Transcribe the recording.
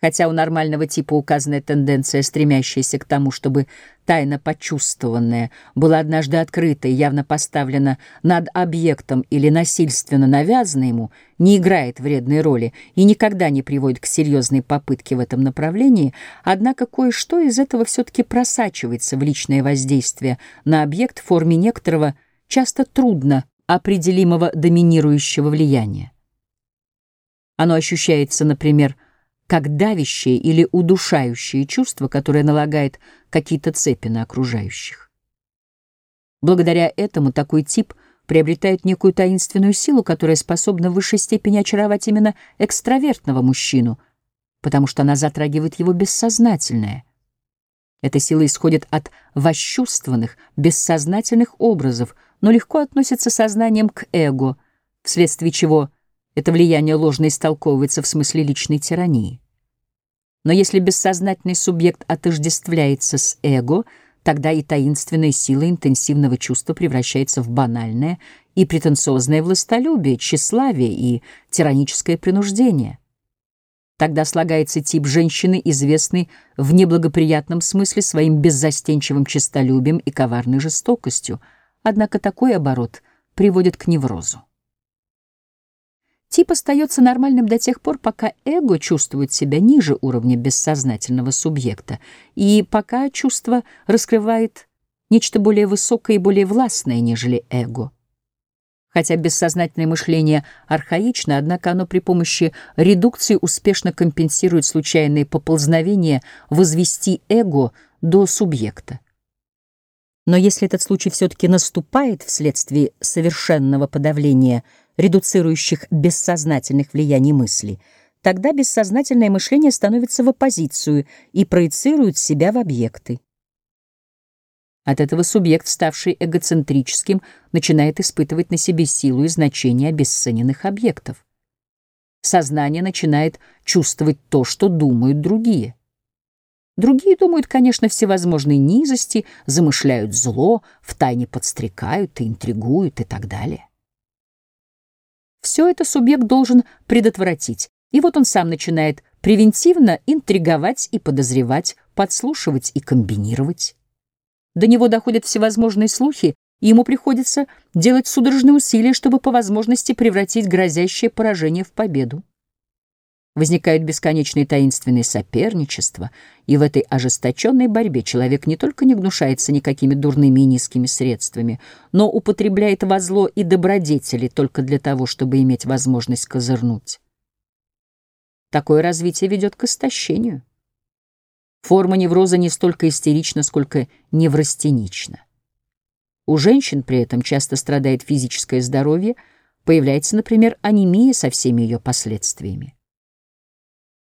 Хотя у нормального типа указанная тенденция, стремящаяся к тому, чтобы тайна почувствованная была однажды открыта и явно поставлена над объектом или насильственно навязана ему, не играет вредной роли и никогда не приводит к серьезной попытке в этом направлении, однако кое-что из этого все-таки просачивается в личное воздействие на объект в форме некоторого, часто трудно определимого доминирующего влияния. Оно ощущается, например, как давящее или удушающее чувство, которое налагает какие-то цепи на окружающих. Благодаря этому такой тип приобретает некую таинственную силу, которая способна в высшей степени очаровать именно экстравертного мужчину, потому что она затрагивает его бессознательное. Эта сила исходит от восчувствованных, бессознательных образов, но легко относится сознанием к эго, вследствие чего – это влияние ложно истолковывается в смысле личной тирании. Но если бессознательный субъект отождествляется с эго, тогда и таинственная сила интенсивного чувства превращается в банальное и претенциозное властолюбие, тщеславие и тираническое принуждение. Тогда слагается тип женщины, известный в неблагоприятном смысле своим беззастенчивым честолюбием и коварной жестокостью, однако такой оборот приводит к неврозу. Тип остается нормальным до тех пор, пока эго чувствует себя ниже уровня бессознательного субъекта, и пока чувство раскрывает нечто более высокое и более властное, нежели эго. Хотя бессознательное мышление архаично, однако оно при помощи редукции успешно компенсирует случайные поползновения возвести эго до субъекта. Но если этот случай все-таки наступает вследствие совершенного подавления – редуцирующих бессознательных влияний мысли, тогда бессознательное мышление становится в оппозицию и проецирует себя в объекты. От этого субъект, ставший эгоцентрическим, начинает испытывать на себе силу и значение обесцененных объектов. Сознание начинает чувствовать то, что думают другие. Другие думают, конечно, всевозможные низости, замышляют зло, втайне подстрекают и интригуют и так далее. Все это субъект должен предотвратить. И вот он сам начинает превентивно интриговать и подозревать, подслушивать и комбинировать. До него доходят всевозможные слухи, и ему приходится делать судорожные усилия, чтобы по возможности превратить грозящее поражение в победу. Возникают бесконечные таинственные соперничества, и в этой ожесточенной борьбе человек не только не гнушается никакими дурными и низкими средствами, но употребляет во зло и добродетели только для того, чтобы иметь возможность козырнуть. Такое развитие ведет к истощению. Форма невроза не столько истерична, сколько неврастенична. У женщин при этом часто страдает физическое здоровье, появляется, например, анемия со всеми ее последствиями.